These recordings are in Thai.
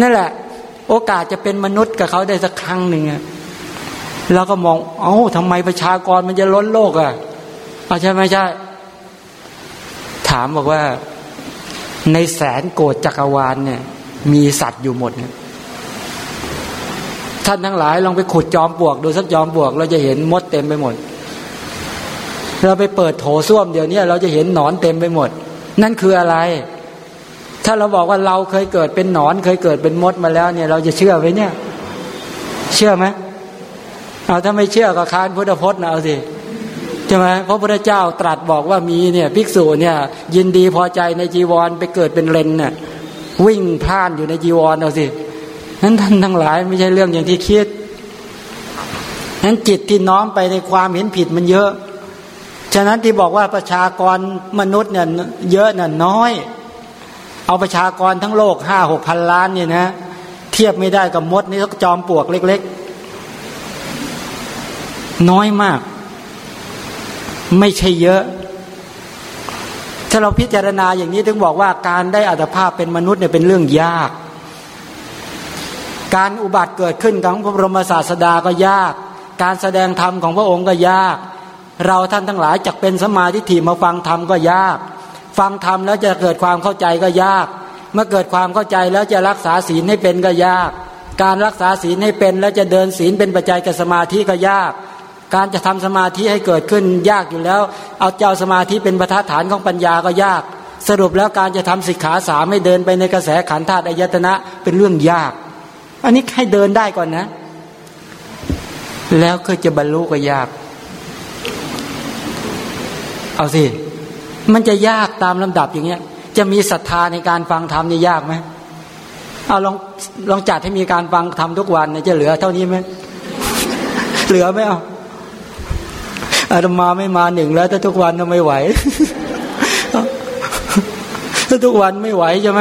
นั่นแหละ โอกาสจะเป็นมนุษย์กับเขาได้สักครั้งหนึ่งอะเราก็มอง เอา้าทำไมประชากรมันจะล้นโลกอะ่ะเอาใช่ไหมใช่ ถามบอกว่า ในแสนโกดจักรวาลเนี่ย มีสัตว์อยู่หมดเนี่ยท่านทั้งหลายลองไปขุดจอมปวกดูสักจอมปวก เราจะเห็นมดเต็มไปหมด เราไปเปิดโถส้วมเดี๋ยวนี้เราจะเห็นหนอนเต็มไปหมด นั่นคืออะไร ถ้าเราบอกว่าเราเคยเกิดเป็นหนอน เคยเกิดเป็นมดมาแล้วเนี่ย เราจะเชื่อไหมเนี่ย เชื่อไหมเอาถ้าไม่เชื่อก็ค้านพุทธพจน์นะเอาสิใช่ไหมเพราะพระเจ้าตรัสบอกว่ามีเนี่ยภิกษุเนี่ย ยินดีพอใจในจีวรไปเกิดเป็นเลนเนี่ยวิ่งพล่านอยู่ในจีวรเอาสินั้นท่านทั้งหลายไม่ใช่เรื่องอย่างที่คิดนั้นจิตที่น้อมไปในความเห็นผิดมันเยอะ ฉะนั้นที่บอกว่าประชากรมนุษย์เนี่ยเยอะน่ะน้อย เอาประชากรทั้งโลกห้าหกพันล้านเนี่ยนะ เทียบไม่ได้กับมดนี่ก็จอมปลวกเล็ก ๆ น้อยมาก ไม่ใช่เยอะ ถ้าเราพิจารณาอย่างนี้ถึงบอกว่าการได้อัตภาพเป็นมนุษย์เนี่ยเป็นเรื่องยาก การอุบัติเกิดขึ้นของพระบรมศาสดาก็ยาก การแสดงธรรมของพระองค์ก็ยาก เราท่านทั้งหลายจะเป็นสมาธิถี่มาฟังธรรมก็ยาก ฟังธรรมแล้วจะเกิดความเข้าใจก็ยาก เมื่อเกิดความเข้าใจแล้วจะรักษาศีลให้เป็นก็ยาก การรักษาศีลให้เป็นแล้วจะเดินศีลเป็นปัจจัยกับสมาธิก็ยาก การจะทำสมาธิให้เกิดขึ้นยากอยู่แล้ว เอาเจ้าสมาธิเป็นประธานของปัญญาก็ยาก สรุปแล้วการจะทำสิกขาสามให้เดินไปในกระแสขันธาตุอายตนะเป็นเรื่องยาก อันนี้ให้เดินได้ก่อนนะ แล้วก็จะบรรลุก็ยาก เอาสิ มันจะยากตามลำดับอย่างเงี้ย จะมีศรัทธาในการฟังธรรมนี่ยากไหมเอาลองลองจัดให้มีการฟังธรรมทุกวันเนี่ยจะเหลือเท่านี้ไหมเหลือไหมเอาอาตมาไม่มาหนึ่งแล้ว ถ้าทุกวันก็ไม่ไหวถ้าทุกวันไม่ไหวใช่ไหม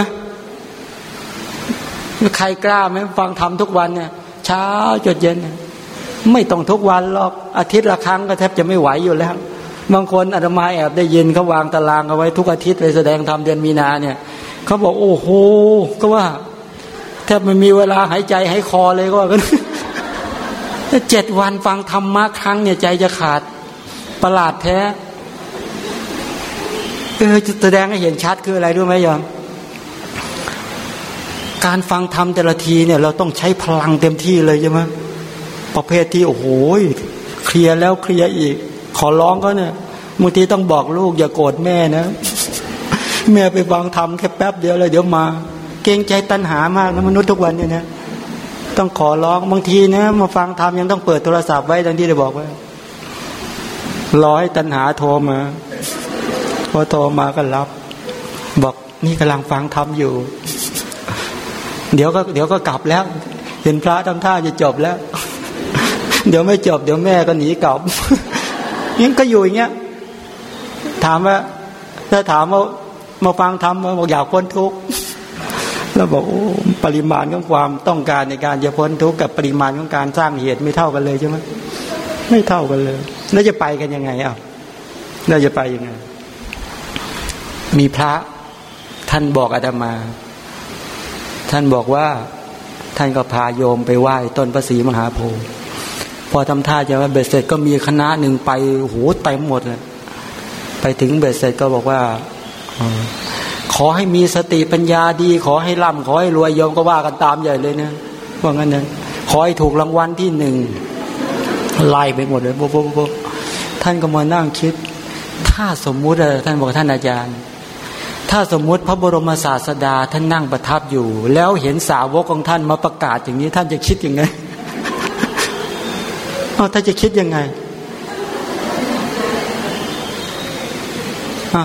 ใครกล้าไหมฟังทำทุกวันเนี่ยเช้าจดเย็น ไม่ต้องทุกวันหรอกอาทิตย์ละครั้งก็แทบจะไม่ไหวอยู่แล้ว บางคนอาตมาแอบได้ยินเขาวางตารางเอาไว้ทุกอาทิตย์เลยแสดงธรรมเดือนมีนาเนี่ยเขาบอกโอ้โหก็ว่าแทบไม่มีเวลาหายใจหายคอเลยก็ว่ากันเจ็ดวันฟังธรรมะครั้งเนี่ยใจจะขาดประหลาดแท้เออจะแสดงให้เห็นชัดคืออะไรด้วยไหมยอมการฟังธรรมแต่ละทีเนี่ย เราต้องใช้พลังเต็มที่เลยใช่ไหมประเภทที่โอ้โหเคลียร์แล้วเคลียร์อีก ขอร้องก็เนี่ยบางทีต้องบอกลูก อย่าโกรธแม่นะ แม่ไปฟังธรรมแค่แป๊บเดียวเลยเดี๋ยวมา เกรงใจตัณหามากนะมนุษย์ทุกวันเนี่ยนะต้องขอร้องบางทีนะมาฟังธรรมยังต้องเปิดโทรศัพท์ไว้ดังที่ได้บอกไว้รอให้ตัณหาโทรมา พอโทรมาก็รับ บอกนี่กำลังฟังธรรมอยู่ เดี๋ยวก็เดี๋ยวก็กลับแล้ว เห็นพระทำท่าจะจบแล้ว เดี๋ยวไม่จบ เดี๋ยวแม่ก็หนีกลับ ยังก็อยู่อย่างเงี้ย ถามว่าถ้าถามว่ามาฟังธรรมบอกอยากพ้นทุกข์แล้วบอกโอ้ปริมาณของความต้องการในการจะพ้นทุกข์กับปริมาณของการสร้างเหตุไม่เท่ากันเลยใช่ไหมไม่เท่ากันเลย แล้วจะไปกันยังไงอะแล้วจะไปยังไง มีพระท่านบอกอาตมา ท่านบอกว่าท่านก็พาโยมไปไหว้ต้นพระศรีมหาโพธิ์ อทำท่าจะว่าเบ็ดเสร็จก็มีคณะหนึ่งไปโหเต็มหมดเลยไปถึงเบ็ดเสร็จก็บอกว่าขอให้มีสติปัญญาดี ขอให้ร่ำขอให้รวยโยมก็ว่ากันตามใหญ่เลยนะว่างั้นนะขอให้ถูกรางวัลที่หนึ่งไล่ไปหมดเลยโบโบท่านก็มานั่งคิด ถ้าสมมุติท่านบอกท่านอาจารย์ ถ้าสมมุติพระบรมศาสดาท่านนั่งประทับอยู่ แล้วเห็นสาวกของท่านมาประกาศอย่างนี้ ท่านจะคิดยังไง เอาท่าจะคิดยังไง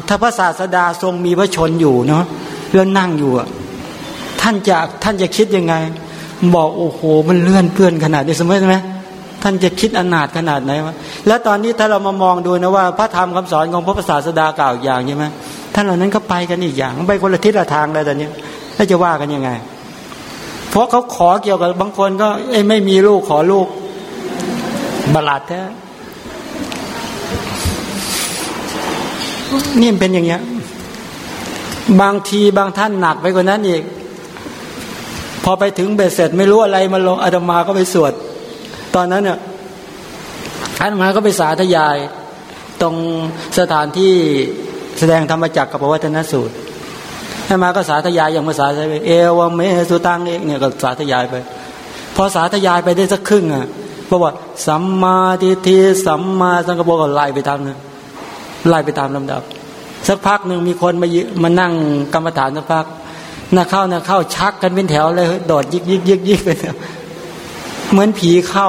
ถ้าพระศาสดาทรงมีพระชนอยู่เนาะแล้วนั่งอยู่อะท่านจะท่านจะคิดยังไง บอกโอ้โห มันเลื่อนเพื่อนขนาดนี้สมัยไหมท่านจะคิดอนาถขนาดไหนวะแล้วตอนนี้ถ้าเรามามองดูนะว่า พระธรรมคำสอนของพระศาสดากล่าวอย่างใช่ไหมท่านเหล่านั้นก็ไปกันอีกอย่างไปคนละทิศละทางเลยตอนนี้แล้วจะว่ากันยังไง เพราะเขาขอเกี่ยวกับบางคนก็ไม่มีลูกขอลูก บลาดแท้นี่เป็นอย่างเงี้ย บางทีบางท่านหนักไปกว่านั้นอีก พอไปถึงเบ็ดเสร็จไม่รู้อะไรมาลงอาตมาก็ไปสวด ตอนนั้นเนี่ยอาตมาก็ไปสาธยาย ตรงสถานที่แสดงธรรมจักรกับวัฒนสูตรอาตมาก็สาธยายอย่างภาษาไทยเอวเมสุตังเอกเนี่ยก็สาธยายไป พอสาธยายไปได้สักครึ่งอะ เพราะว่าสัมมาทิฏฐิสัมมาสังกัปปะก็ไล่ไปตามนึงไล่ไปตามลำดับ สักพักหนึ่งมีคนมามานั่งกรรมฐานสักพักน่าเข้าน่าเข้าชักกันเป็นแถวเลยโดดยิกยิกยิกยิกเป็นเหมือนผีเข้า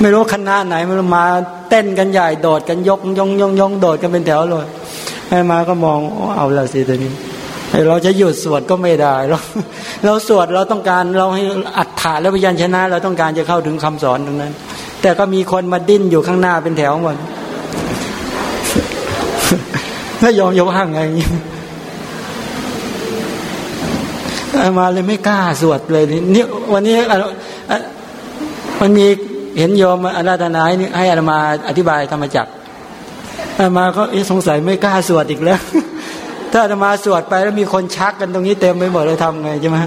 ไม่รู้คณะไหนมันมาเต้นกันใหญ่โดดกันยกยงยงยงโดดกันเป็นแถวเลยให้มาก็มองเอาละสิตัวนี้ เราจะหยุดสวดก็ไม่ได้เราเราสวดเราต้องการเราให้อัฏฐะและพยัญชนะ เราต้องการจะเข้าถึงคำสอนตรงนั้น แต่ก็มีคนมาดิ้นอยู่ข้างหน้าเป็นแถวหมดถ้ายอมยกห่างไงมาเลยไม่กล้าสวดเลยนี่วันนี้มันมีเห็นโยมอาราธนาให้อามาอธิบายธรรมจักรอามาก็สงสัยไม่กล้าสวดอีกแล้ว ถ้าอามาสวดไปแล้วมีคนชักกันตรงนี้เต็มไปหมดเลยทำไงใช่ไหม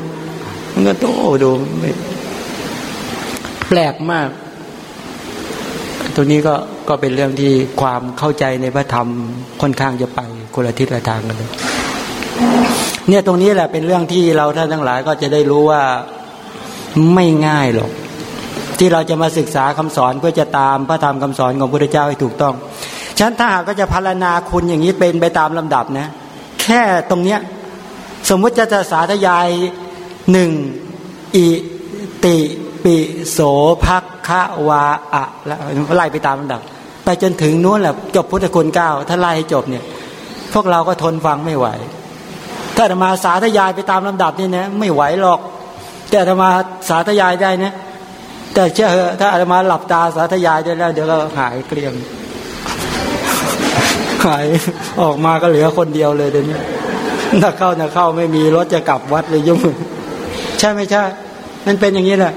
มันก็โตดูแปลกมาก ตัวนี้ก็ก็เป็นเรื่องที่ความเข้าใจในพระธรรมค่อนข้างจะไปคนละทิศละทางกันเลยเนี่ยตรงนี้แหละเป็นเรื่องที่เราท่านทั้งหลายก็จะได้รู้ว่าไม่ง่ายหรอก ที่เราจะมาศึกษาคำสอนเพื่อจะตามพระธรรมคำสอนของพระพุทธเจ้าให้ถูกต้องฉันถ้าหากก็จะพารณาคุณอย่างนี้เป็นไปตามลำดับนะ แค่ตรงเนี้ยสมมุติจะจะสาธยายหนึ่งอิติปิโสภักคะวาอะแล้วไล่ไปตามลำดับ ไปจนถึงนู้นแหละจบพุทธคุณเก้าถ้าไล่ให้จบเนี่ย พวกเราก็ทนฟังไม่ไหว ถ้าธรรมาสาธยายไปตามลำดับนี่นะไม่ไหวหรอก แต่ธรรมาสาธยายได้นะแต่เชื่อถ้าอาตมาหลับตาสาธยายได้แล้ว เดี๋ยวก็หายเกลี้ยง หายออกมาก็เหลือคนเดียวเลยเดี๋ยวนี้ถ้าเข้าถ้าเข้าไม่มีรถจะกลับวัดเลยยุ่งใช่ไม่ใช่ มันเป็นอย่างนี้แหละ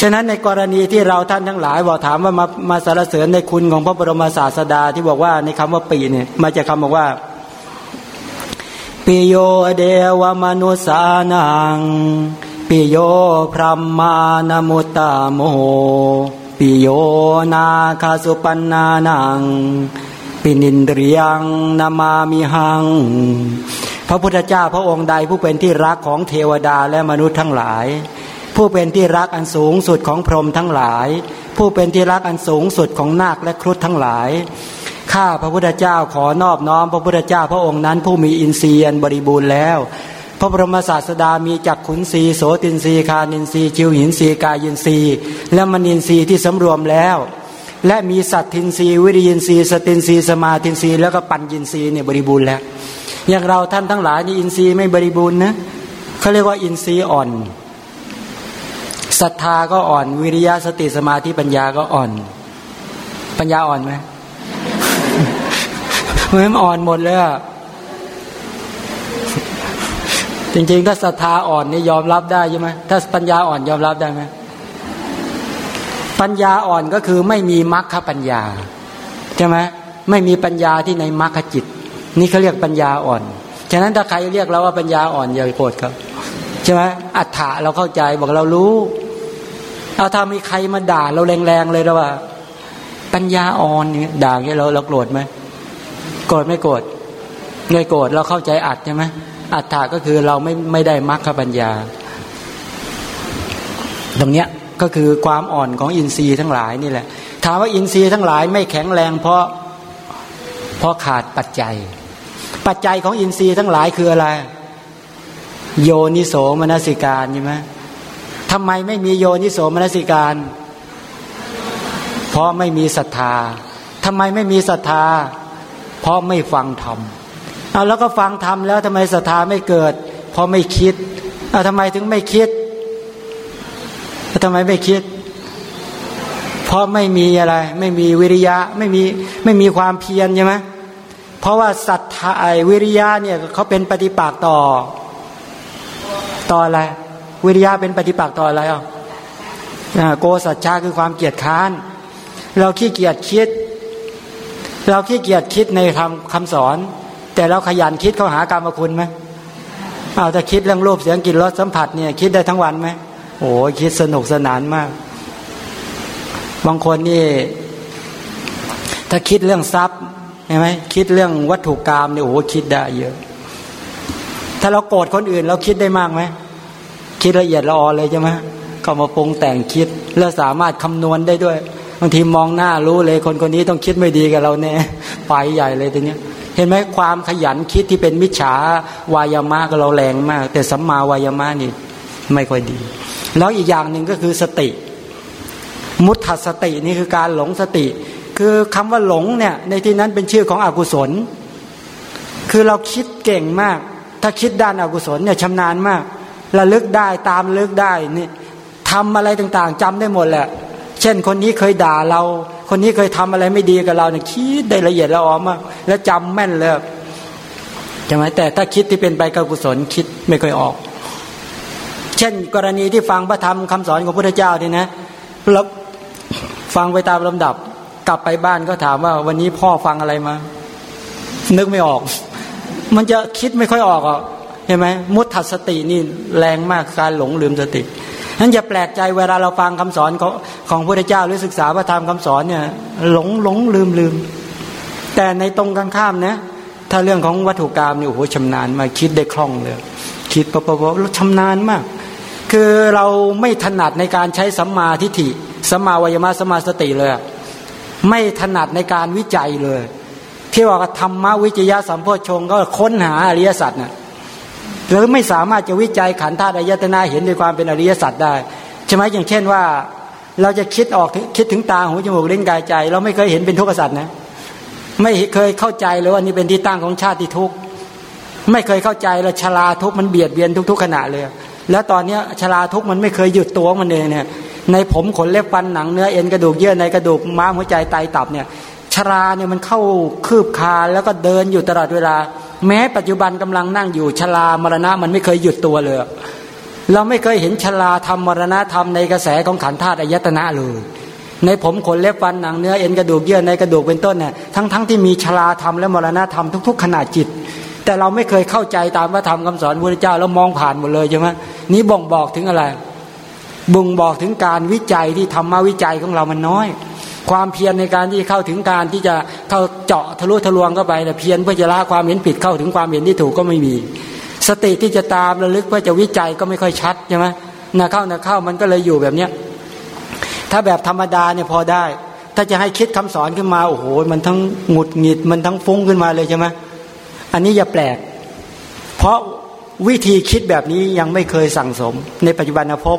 ฉะนั้นในกรณีที่เราท่านทั้งหลายบอกถามว่ามามาสรรเสริญในคุณของพระบรมศาสดาที่บอกว่าในคำว่าปีเนี่ยมาจากคำบอกว่าปิโยเดวมนุสานังปิโยพรหมานมุตตาโม ปิโยนาคาสุปันนานัง ปินินเรียงนามามิหัง พระพุทธเจ้าพระองค์ใดผู้เป็นที่รักของเทวดาและมนุษย์ทั้งหลาย ผู้เป็นที่รักอันสูงสุดของพรหมทั้งหลาย ผู้เป็นที่รักอันสูงสุดของนาคและครุฑทั้งหลายข้าพระพุทธเจ้าขอนอบน้อมพระพุทธเจ้าพระองค์นั้นผู้มีอินทรีย์บริบูรณ์แล้ว พระบรมศาสดามีจักขุนทรีย์โสตินทรีย์ฆานินทรีย์ชิวหินทรีย์กายินทรีย์และมนินทรีย์ที่สำรวมแล้ว และมีสัทธินทรีย์วิริยินทรีย์สตินทรีย์สมาธินทรีย์แล้วก็ปัญญินทรีย์เนี่ยบริบูรณ์แล้ว อย่างเราท่านทั้งหลายนี่อินทรีย์ไม่บริบูรณ์นะเขาเรียกว่าอินทรีย์อ่อนศรัทธาก็อ่อน วิริยะสติสมาธิปัญญาก็อ่อน ปัญญาอ่อนไหมมันอ่อนหมดเลยอะ จริงๆ ถ้าศรัทธาอ่อนนี่ยอมรับได้ใช่ไหมถ้าปัญญาอ่อนยอมรับได้ไหมปัญญาอ่อนก็คือไม่มีมรรคปัญญาใช่ไหมไม่มีปัญญาที่ในมรรคจิต นี่เขาเรียกปัญญาอ่อนฉะนั้นถ้าใครเรียกเราว่าปัญญาอ่อนอย่าโกรธครับใช่ไหมอัฏฐะเราเข้าใจบอกเรารู้เอาถ้ามีใครมาด่าเราแรงๆเลยแล้วว่า ปัญญาอ่อนเนี่ยด่าเงี้ยเราเราโกรธไหมโกรธไม่โกรธไม่โกรธเราเข้าใจอัดใช่ไหม อัฏฐะก็คือเราไม่ไม่ได้มรรคปัญญา ตรงเนี้ยก็คือความอ่อนของอินทรีย์ทั้งหลายนี่แหละ ถามว่าอินทรีย์ทั้งหลายไม่แข็งแรงเพราะเพราะขาดปัจจัย ปัจจัยของอินทรีย์ทั้งหลายคืออะไร โยนิโสมนสิการใช่ไหมทำไมไม่มีโยนิโสมนสิการ เพราะไม่มีศรัทธาทำไมไม่มีศรัทธา เพราะไม่ฟังธรรม เอาแล้วก็ฟังธรรมแล้วทำไมศรัทธาไม่เกิด เพราะไม่คิดเอาทำไมถึงไม่คิดทำไมไม่คิด เพราะไม่มีอะไร ไม่มีวิริยะไม่มีไม่มีความเพียรใช่ไหมเพราะว่าศรัทธาวิริยะเนี่ยเขาเป็นปฏิปักษ์ต่อ ต่ออะไรวิริยะเป็นปฏิปักษ์ต่ออะไรอะโกสัจชาคือความเกียจค้าน เราขี้เกียจคิด เราขี้เกียจคิดในคำคำสอน แต่เราขยันคิดเข้าหากรรมคุณไหมเอาถ้าคิดเรื่องรูปเสียงกลิ่นรสสัมผัสเนี่ยคิดได้ทั้งวันไหมโอ้คิดสนุกสนานมาก บางคนนี่ ถ้าคิดเรื่องทรัพย์ใช่ไหมคิดเรื่องวัตถุกรรมเนี่ยโอ้คิดได้เยอะ ถ้าเราโกรธคนอื่น เราคิดได้มากไหมคิดละเอียดละออเลยใช่ไหมก็มาปรุงแต่งคิด แล้วสามารถคำนวณได้ด้วยบางทีมองหน้ารู้เลยคนคนนี้ต้องคิดไม่ดีกับเราแน่ไปใหญ่เลยทีเนี้ย ห็นไหมความขยันคิดที่เป็นมิจฉาวายามะกับเราแรงมาก แต่สัมมาวายามะนี่ไม่ค่อยดี แล้วอีกอย่างหนึ่งก็คือสติ มุตถสตินี่คือการหลงสติ คือคำว่าหลงเนี่ยในที่นั้นเป็นชื่อของอกุศล คือเราคิดเก่งมาก ถ้าคิดด้านอากุศลเนี่ยชำนาญมากระลึกได้ตามลึกได้นี่ทำอะไรต่างๆจำได้หมดแหละ เช่นคนนี้เคยด่าเรา คนนี้เคยทำอะไรไม่ดีกับเราเนี่ยคิดได้ละเอียดละออมากแล้วจำแม่นเลยใช่ไหมแต่ถ้าคิดที่เป็นไปกับกุศลคิดไม่เคยออก เช่น กรณีที่ฟังพระธรรมคำสอนของพระพุทธเจ้าเนี่ยนะแล้วฟังไปตามลำดับ กลับไปบ้านก็ถามว่า วันนี้พ่อฟังอะไรมา นึกไม่ออก มันจะคิดไม่ค่อยออกอะเห็นไหมมุตถัสตินี่แรงมากการหลงลืมสติ นั้นอย่าแปลกใจเวลาเราฟังคำสอนของของพระเจ้าหรือศึกษาพระธรรมคำสอนเนี่ยหลงหลงลืมลืมแต่ในตรงกันข้ามนะถ้าเรื่องของวัตถุกรรมเนี่ยโอ้โหชำนาญมาคิดได้คล่องเลยคิดปะปะปะชำนาญมาก คือเราไม่ถนัดในการใช้สัมมาทิฏฐิสัมมาวายมะสัมมาสติเลย ไม่ถนัดในการวิจัยเลย ที่ว่าธรรมวิจยะสัมโพชงก็ค้นหาอริยสัจน่ะ หรือไม่สามารถจะวิจัยขันธ์ธาตุอายตนะเห็นในความเป็นอริยสัจได้ใช่ไหมอย่างเช่นว่า เราจะคิดออกคิดถึงตาหูจมูกลิ้นกายใจ เราไม่เคยเห็นเป็นทุกข์สัจนะไม่เคยเข้าใจเลยว่านี่เป็นที่ตั้งของชาติทุกข์ไม่เคยเข้าใจเลยชราทุกข์มันเบียดเบียนทุก ๆขณะเลย แล้วตอนนี้ชราทุกข์มันไม่เคยหยุดตัวมันเองเนี่ยในผมขนเล็บฟันหนังเนื้อเอ็นกระดูกเยื่อในกระดูกม้ามหัวใจไตตับเนี่ย ชราเนี่ยมันเข้าคืบคาแล้วก็เดินอยู่ตลอดเวลา แม้ปัจจุบันกำลังนั่งอยู่ชรามรณะมันไม่เคยหยุดตัวเลย เราไม่เคยเห็นชราธรรมมรณะธรรมในกระแสของขันธาตุอายตนะเลยในผมขนเล็บฟันหนังเนื้อเอ็นกระดูกเยื่อในกระดูกเป็นต้นเนี่ยทั้งๆทที่มีชราธรรมและมรณะธรรมทุก ๆขณะจิต แต่เราไม่เคยเข้าใจตามพระธรรมคำสอนพระเจ้าแล้วมองผ่านหมดเลยใช่ไหมนี้บ่งบอกถึงอะไรบ่งบอกถึงการวิจัยที่ธรรมวิจัยของเรามันน้อย ความเพียรในการที่เข้าถึงการที่จะเข้าเจาะทะลุทะลวงเข้าไปแต่เพียรเพื่อจะละความเห็นผิดเข้าถึงความเห็นที่ถูกก็ไม่มี สติที่จะตามระลึกเพื่อจะวิจัยก็ไม่ค่อยชัดใช่ไหมนาเข้านาเข้ามันก็เลยอยู่แบบเนี้ยถ้าแบบธรรมดาเนี่ยพอได้ ถ้าจะให้คิดคำสอนขึ้นมาโอ้โหมันทั้งหงุดหงิดมันทั้งฟุ้งขึ้นมาเลยใช่ไหมอันนี้อย่าแปลก เพราะวิธีคิดแบบนี้ยังไม่เคยสั่งสม ในปัจจุบันภพ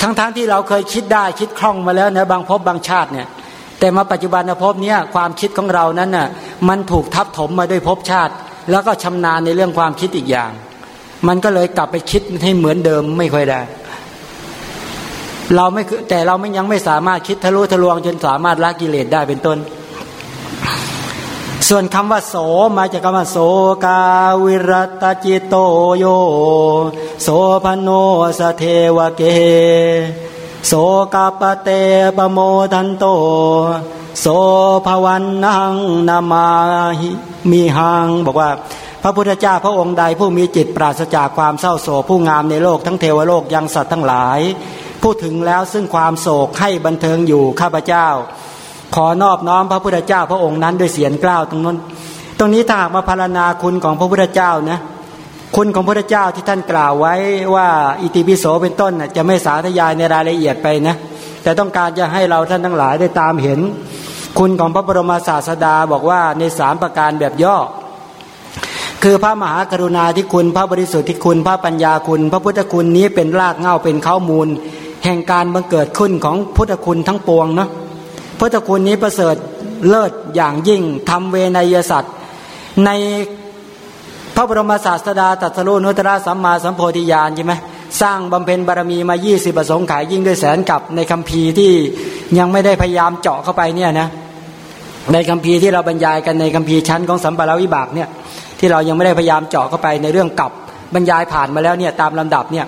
ทั้งๆทที่เราเคยคิดได้คิดคล่องมาแล้วนะบางภพบางชาติเนี่ย แต่มาปัจจุบันภพเนี้ยความคิดของเรานั้นน่ะมันถูกทับถมมาด้วยภพชาติ แล้วก็ชำนาญในเรื่องความคิดอีกอย่าง มันก็เลยกลับไปคิดให้เหมือนเดิมไม่ค่อยได้ เราไม่แต่เราไม่ยังไม่สามารถคิดทะลุทะลวงจนสามารถละกิเลสได้เป็นต้น ส่วนคำว่าโสมาจากคำว่าโสกาวิรตจิตโตโย โสพโนสเทวเก โสกาปเตปโมทันโต โสภวันนังนามาหิมีหังบอกว่า พระพุทธเจ้าพระองค์ใดผู้มีจิตปราศจากความเศร้าโศกผู้งามในโลกทั้งเทวโลกยังสัตว์ทั้งหลาย พูดถึงแล้วซึ่งความโศกให้บันเทิงอยู่ข้าพเจ้า ขอนอบน้อมพระพุทธเจ้าพระองค์นั้นด้วยเสียงกล้าวตรงนั้น ตรงนี้ถ้าหากมาพารณาคุณของพระพุทธเจ้านะคุณของพระพุทธเจ้าที่ท่านกล่าวไว้ว่าอิติปิโสเป็นต้นจะไม่สาธยายในรายละเอียดไปนะ แต่ต้องการจะให้เราท่านทั้งหลายได้ตามเห็น คุณของพระบรมศาสดาบอกว่าในสามประการแบบย่อ คือพระมหากรุณาธิคุณ พระบริสุทธิคุณ พระปัญญาคุณ พระพุทธคุณนี้เป็นรากเหง้าเป็นข้อมูล แห่งการบังเกิดขึ้นของพุทธคุณทั้งปวงเนาะ พุทธคุณนี้ประเสริฐเลิศอย่างยิ่งทำเวนยสัตว์ในพระบรมศาสดาตรัสรู้นุตตรสัมมาสัมโพธิญาณใช่ไหมสร้างบำเพ็ญบารมีมา 20ประสงค์ขายยิ่งด้วยแสนกับในคัมภีร์ที่ยังไม่ได้พยายามเจาะเข้าไปเนี่ยนะในคัมภีร์ที่เราบรรยายกันในคัมภีร์ชั้นของสัมปราวิบากเนี่ยที่เรายังไม่ได้พยายามเจาะเข้าไปในเรื่องกับบรรยายผ่านมาแล้วเนี่ยตามลำดับเนี่ย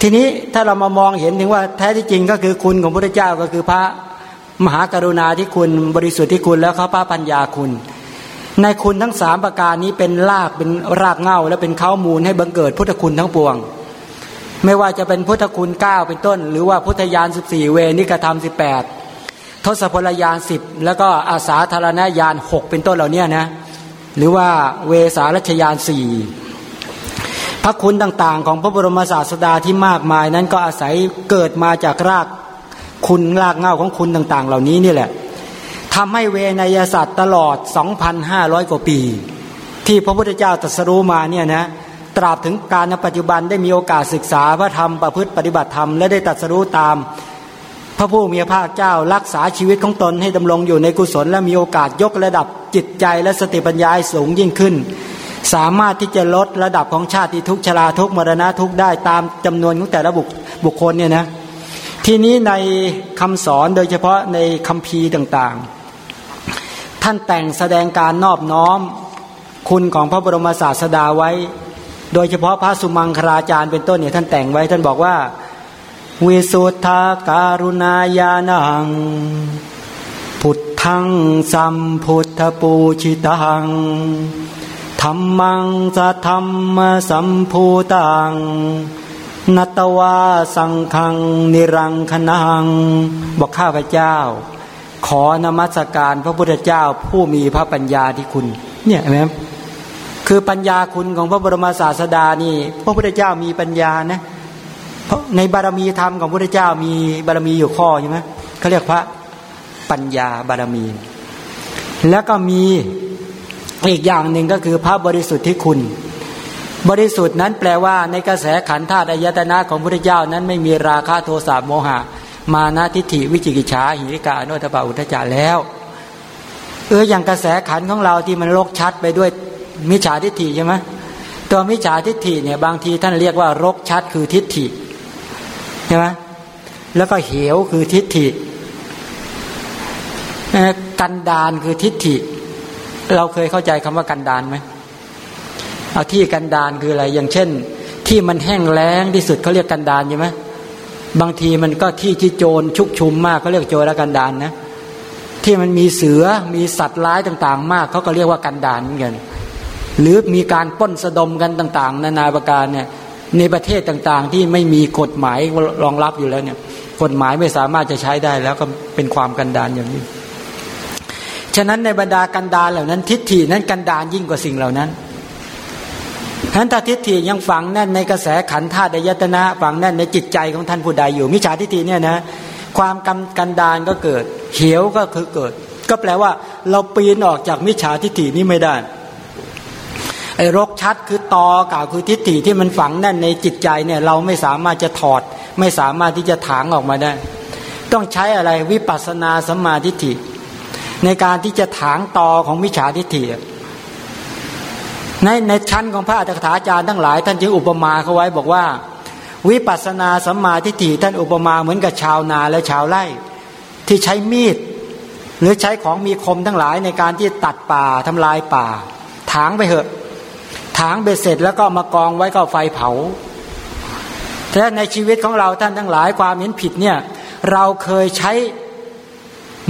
ทีนี้ถ้าเรามามองเห็นถึงว่าแท้ที่จริงก็คือคุณของพระเจ้าก็คือพระ มหากรุณาที่คุณบริสุทธิ์ที่คุณแล้วเขาป้าปัญญาคุณ ในคุณทั้งสามประการนี้เป็นรากเป็นรากเง่าและเป็นข้ามูลให้บังเกิดพุทธคุณทั้งปวง ไม่ว่าจะเป็นพุทธคุณเก้าเป็นต้น หรือว่าพุทธญาณสิบสี่เวนิกธรรมสิบแปดทศพลยานสิบแล้วก็อาสาธารณญาณหกเป็นต้นเหล่านี้นะหรือว่าเวสารัชยานสี่พระคุณต่างๆ ของพระบรมศาสดาที่มากมายนั้นก็อาศัยเกิดมาจากราก คุณรากเง่าของคุณต่าง ๆ เหล่านี้นี่แหละทำให้เวนยศาสตร์ตลอด 2,500 กว่าปี ที่พระพุทธเจ้าตรัสรู้มาเนี่ยนะตราบถึงการในปัจจุบันได้มีโอกาสศึกษาพระธรรมประพฤติปฏิบัติธรรมและได้ตรัสรู้ตาม พระผู้มีพระภาคเจ้ารักษาชีวิตของตนให้ดำรงอยู่ในกุศลและมีโอกาสยกระดับจิตใจและสติปัญญาสูงยิ่งขึ้น สามารถที่จะลดระดับของชาติทุกชราทุกมรณะทุกได้ตามจำนวนของแต่ละบุคบุคคลเนี่ยนะ ทีนี้ในคำสอนโดยเฉพาะในคำพีต่างๆ ท่านแต่งแสดงการนอบน้อมคุณของพระบรมศาสดาไว้ โดยเฉพาะพระสุมังคราจารย์เป็นต้นเนี่ยท่านแต่งไว้ท่านบอกว่า วิสุทธาการุณาญาณัง พุทธังสัมพุทธปูชิตังธรรมังจะธรรมสัมภูตัง นัตวาสังคัง นิรังคนังบอกข้าพเจ้า ขอนมัสการพระพุทธเจ้าผู้มีพระปัญญาที่คุณ เนี่ยเห็นไหมคือปัญญาคุณของพระบรมศาสดานี่ พระพุทธเจ้ามีปัญญานะเพราะในบารมีธรรมของพระพุทธเจ้ามีบารมีอยู่ข้อใช่ไหมเขาเรียกพระปัญญาบารมี แล้วก็มีอีกอย่างหนึ่งก็คือพระบริสุทธิ์ที่คุณ บริสุทธิ์นั้นแปลว่าในกระแสขันธาตุอายตนะของพระเจ้านั้นไม่มีราคะโทสะโมหะ มานะทิฏฐิวิจิกิจฉาหิริกาโนตปาอุทจาแล้วเอออย่างกระแสขันของเราที่มันโลกชัดไปด้วยมิจฉาทิฏฐิใช่ไหมตัวมิจฉาทิฏฐิเนี่ยบางทีท่านเรียกว่ารกชัดคือทิฏฐิใช่ไหมแล้วก็เหวคือทิฏฐิกันดานคือทิฏฐิ เราเคยเข้าใจคำว่ากันดานไหม เอาที่กันดานคืออะไร อย่างเช่น ที่มันแห้งแล้งที่สุดเขาเรียกกันดานใช่ไหมบางทีมันก็ที่ที่โจรชุกชุมมากเขาเรียกโจรกันดานนะ ที่มันมีเสือมีสัตว์ร้ายต่างๆ มากเขาก็เรียกว่ากันดานเหมือนกันหรือมีการป้นสะดมกันต่าง ๆ นานาประการเนี่ยในประเทศต่างๆ ที่ไม่มีกฎหมายรองรับอยู่แล้วเนี่ยกฎหมายไม่สามารถจะใช้ได้แล้วก็เป็นความกันดานอย่างนี้ ฉะนั้นในบรรดากันดานเหล่านั้น ทิฏฐินั้นกันดานยิ่งกว่าสิ่งเหล่านั้น ฉันตาทิฏฐิยังฝังแน่นในกระแสขันธาตุยตนะฝังแน่นในจิตใจของท่านผู้ใดอยู่ มิจฉาทิฏฐิเนี่ยนะความกำกันดานก็เกิดเขียวก็คือเกิด ก็แปลว่า เราปีนออกจากมิจฉาทิฏฐินี้ไม่ได้ไอ้รกชัดคือตอกล่าวคือทิฏฐิที่มันฝังแน่นในจิตใจเนี่ยเราไม่สามารถจะถอด ไม่สามารถที่จะถางออกมาได้ ต้องใช้อะไรวิปัสสนาสัมมาทิฏฐิ ในการที่จะถางตอของมิจฉาทิฏฐิ ในในชั้นของพระอัตถาจารย์ทั้งหลาย ท่านจึงอุปมาเขาไว้บอกว่า วิปัสนาสัมมาทิฏฐิท่านอุปมาเหมือนกับชาวนาและชาวไร่ที่ใช้มีด หรือใช้ของมีคมทั้งหลายในการที่ตัดป่าทำลายป่า ถางไปเหอะ ถางเบ็ดเสร็จแล้วก็มากองไว้ก็ไฟเผาแต่ในชีวิตของเราท่านทั้งหลายความเห็นผิดเนี่ยเราเคยใช้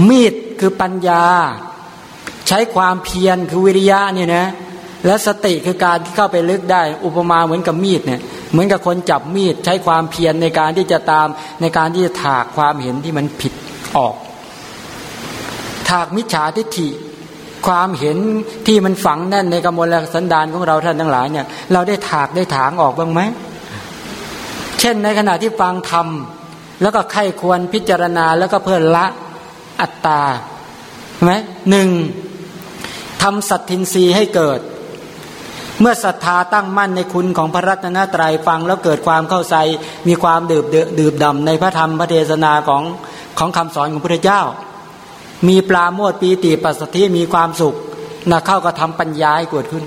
มีดคือปัญญา ใช้ความเพียรคือวิริยะเนี่ยนะ และสติคือการที่เข้าไปลึกได้ อุปมาเหมือนกับมีดเนี่ยเหมือนกับคนจับมีดใช้ความเพียรในการที่จะตามในการที่จะถากความเห็นที่มันผิดออก ถากมิจฉาทิฏฐิความเห็นที่มันฝังแน่นในกมลสันดานของเราท่านทั้งหลายเนี่ย เราได้ถากได้ถางออกบ้างไหมเช่นในขณะที่ฟังธรรมแล้วก็ไข้ควรพิจารณาแล้วก็เพื่อละอัตตาใช่ไหมหนึ่งทำสัตทินรีให้เกิด เมื่อศรัทธาตั้งมั่นในคุณของพระรัตนตรัยฟังแล้วเกิดความเข้าใจมีความดื่มดื่มดำในพระธรรมพระเทศนาของของคำสอนของพระเจ้า มีปลาโมดปีติปัสสติมีความสุขนะเข้าก็ทำปัญญาให้เกิดขึ้น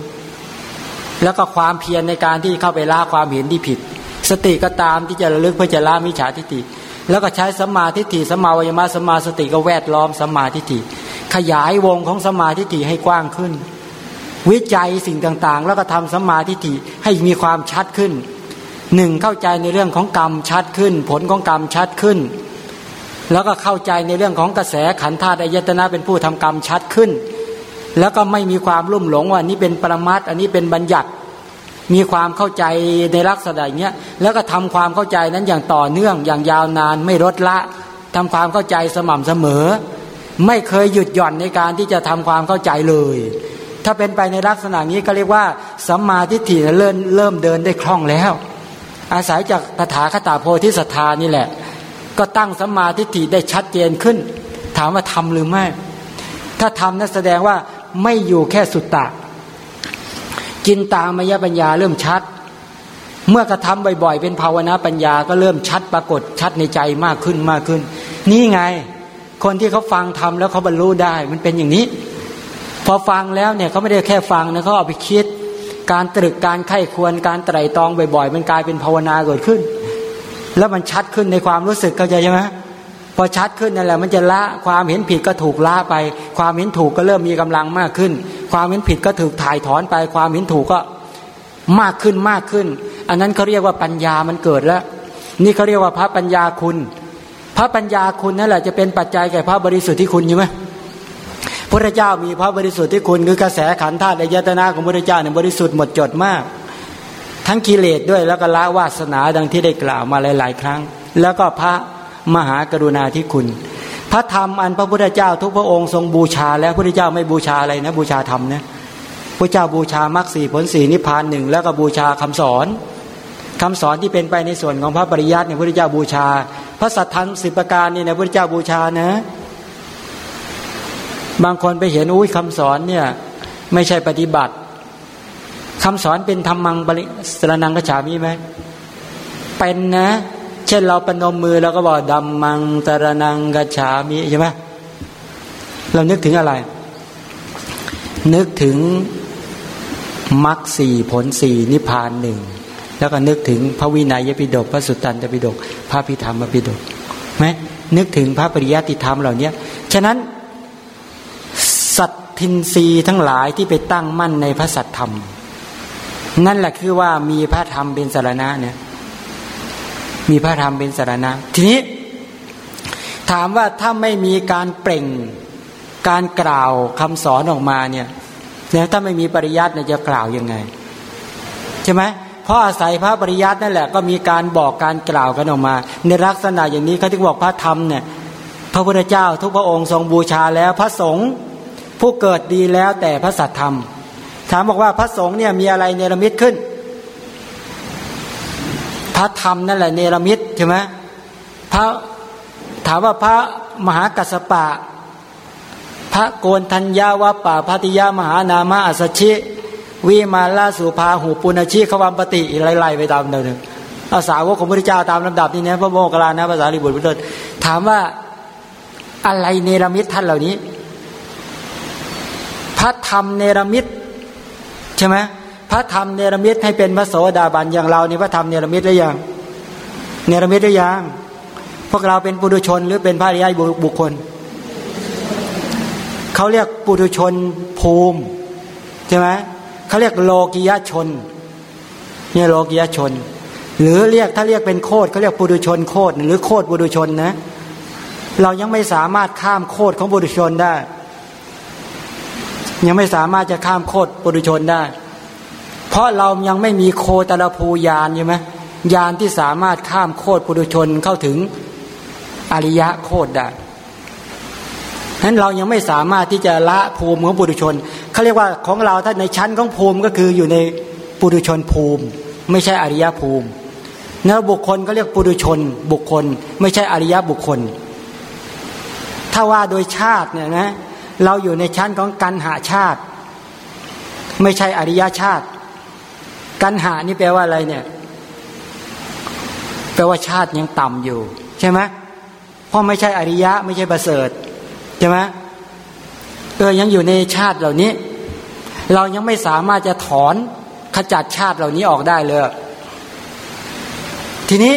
แล้วก็ความเพียรในการที่เข้าไปละความเห็นที่ผิด สติก็ตามที่จะระลึกเพื่อจะละมิจฉาทิฏฐิแล้วก็ใช้สมาธิฏฐิสมาวิมารสมาสติก็แวดล้อมสมาธิฏฐิขยายวงของสมาธิฏฐิให้กว้างขึ้น วิจัยสิ่งต่างๆ แล้วก็ทำสัมมาทิฏฐิให้มีความชัดขึ้นหนึ่งเข้าใจในเรื่องของกรรมชัดขึ้น ผลของกรรมชัดขึ้น แล้วก็เข้าใจในเรื่องของกระแสขันธ์ธาตุอายตนะเป็นผู้ทำกรรมชัดขึ้น แล้วก็ไม่มีความรุ่มหลงว่านี้เป็นปรมัตอันนี้เป็นบัญญัติ มีความเข้าใจในลักษณะอย่างเงี้ยแล้วก็ทำความเข้าใจนั้นอย่างต่อเนื่องอย่างยาวนานไม่ลดละทำความเข้าใจสม่ำเสมอ ไม่เคยหยุดหย่อนในการที่จะทำความเข้าใจเลย ถ้าเป็นไปในลักษณะนี้ก็เรียกว่าสัมมาทิฏฐิเริ่มเริ่มเดินได้คล่องแล้ว อาศัยจากตถาคตาโพธิสัตธานี่แหละ ก็ตั้งสัมมาทิฏฐิได้ชัดเจนขึ้น ถามว่าทำหรือไม่ ถ้าทำนั้นแสดงว่าไม่อยู่แค่สุตตะจินตามยปัญญาเริ่มชัด เมื่อกระทำบ่อยๆ เป็นภาวนาปัญญาก็เริ่มชัดปรากฏชัดในใจมากขึ้นมากขึ้น นี่ไง คนที่เขาฟังทำแล้วเขาบรรลุได้มันเป็นอย่างนี้ พอฟังแล้วเนี่ยเขาไม่ได้แค่ฟังนะเขาเอาไปคิด การตรึกการไข้ควรการไตรตรองบ่อยๆ มันกลายเป็นภาวนาเกิดขึ้น แล้วมันชัดขึ้นในความรู้สึกเข้าใจใช่ไหมพอชัดขึ้นนั่นแหละมันจะละความเห็นผิดก็ถูกละไป ความเห็นถูกก็เริ่มมีกำลังมากขึ้น ความเห็นผิดก็ถูกถ่ายถอนไป ความเห็นถูกก็มากขึ้นมากขึ้น อันนั้นเขาเรียกว่าปัญญามันเกิดแล้ว นี่เขาเรียกว่าพระปัญญาคุณ พระปัญญาคุณนั่นแหละจะเป็นปัจจัยแก่พระบริสุทธิ์ที่คุณใช่ไหม พระเจ้ามีพระบริสุทธิ์ที่คุณคือกระแสขันธ์ธาตุในยตนาของพระเจ้าเนี่ยบริสุทธิ์หมดจดมาก ทั้งกิเลสด้วยแล้วก็ละวาสนาดังที่ได้กล่าวมาหลาย ๆ ครั้ง แล้วก็พระมหากรุณาธิคุณ พระธรรมอันพระพุทธเจ้าทุกพระองค์ทรงบูชา แล้วพระพุทธเจ้าไม่บูชาอะไรนะบูชาธรรมนะพระเจ้าบูชามรรคสี่ผลสี่นิพพานหนึ่งแล้วก็บูชาคำสอนคำสอนที่เป็นไปในส่วนของพระปริยัติเนี่ยพระพุทธเจ้าบูชา พระสัทธรรมสิบประการเนี่ยพระพุทธเจ้าบูชานะ บางคนไปเห็นอุ้ยคำสอนเนี่ย ไม่ใช่ปฏิบัติคำสอนเป็นธรรมังบริสรนังกระฉามีไหมเป็นนะ เช่นเราปนมมือเราก็บอกดัมมังตรนังกัจฉามิใช่ไหมเรานึกถึงอะไร นึกถึงมรรคสี่ผลสี่นิพพานหนึ่งแล้วก็นึกถึงพระวินัยปิฎกพระสุตตันตปิฎกพระพิธรรมปิฎกไหมนึกถึงพระปริยัติธรรมเหล่านี้ฉะนั้น ทินรีทั้งหลายที่ไปตั้งมั่นในพระสัตธรรม นั่นแหละคือว่ามีพระธรรมเป็นสารณะเนี่ย มีพระธรรมเป็นสารณะ ทีนี้ ถามว่าถ้าไม่มีการเปล่งการกล่าวคำสอนออกมาเนี่ยถ้าไม่มีปริยัติเนี่ยจะกล่าวยังไงใช่ไหมเพราะอาศัยพระปริยัตินั่นแหละก็มีการบอกการกล่าวกันออกมา ในลักษณะอย่างนี้เขาถึงบอกพระธรรมเนี่ยพระพุทธเจ้าทุกพระองค์ทรงบูชาแล้วพระสงฆ์ ผู้เกิดดีแล้วแต่พระสัตธรรม ถามบอกว่าพระสงฆ์เนี่ยมีอะไรเนรมิตขึ้น พระธรรมนั่นแหละเนรมิตใช่ไหมพระถามว่าพระมหากัสปะ พระโกนทัญญาวะป่าพัติยามหานามะอัสชิวิมาลาสุภาหูปุณชีขวัมปติไล่ๆไปตามเดิมอาสาวกของพระเจ้าตามลำดับนี่นะพระโมกขลานะภาษาลิบุตรพุทธถามว่าอะไรเนรมิตท่านเหล่านี้ ระธรรมเนรมิตใช่ไหมพระธรรมเนรมิตให้เป็นพระโสดาบันอย่างเรานี่พระธรรมเนรมิตหรือยังเนรมิตหรือยังพวกเราเป็นปุถุชนหรือเป็นพระริยบุคคลเขาเรียกปุถุชนภูมิใช่ไหมเขาเรียกโลกิยชนเนี่ยโลกิยชน หรือเรียกถ้าเรียกเป็นโคดเขาเรียกปุถุชนโคดหรือโคดปุถุชนนะ เรายังไม่สามารถข้ามโคดของปุถุชนได้ ยังไม่สามารถจะข้ามโคดปุถุชนได้ เพราะเรายังไม่มีโคตรภูยานใช่ไหมยานที่สามารถข้ามโคตรปุถุชนเข้าถึงอริยะโคตรได้ฉะนั้นเรายังไม่สามารถที่จะละภูมิของปุถุชนเขาเรียกว่าของเราถ้าในชั้นของภูมิก็คืออยู่ในปุถุชนภูมิ ไม่ใช่อริยภูมิเนื้อบุคคลก็เรียกปุถุชนบุคคล ไม่ใช่อริยบุคคล ถ้าว่าโดยชาติเนี่ยนะ เราอยู่ในชั้นของกันหาชาติ ไม่ใช่อริยชาติ กันหานี่แปลว่าอะไรเนี่ย แปลว่าชาติยังต่ำอยู่ ใช่ไหมเพราะไม่ใช่อริยะ ไม่ใช่ประเสริฐใช่ไหมเออยังอยู่ในชาติเหล่านี้ เรายังไม่สามารถจะถอนขจัดชาติเหล่านี้ออกได้เลย ทีนี้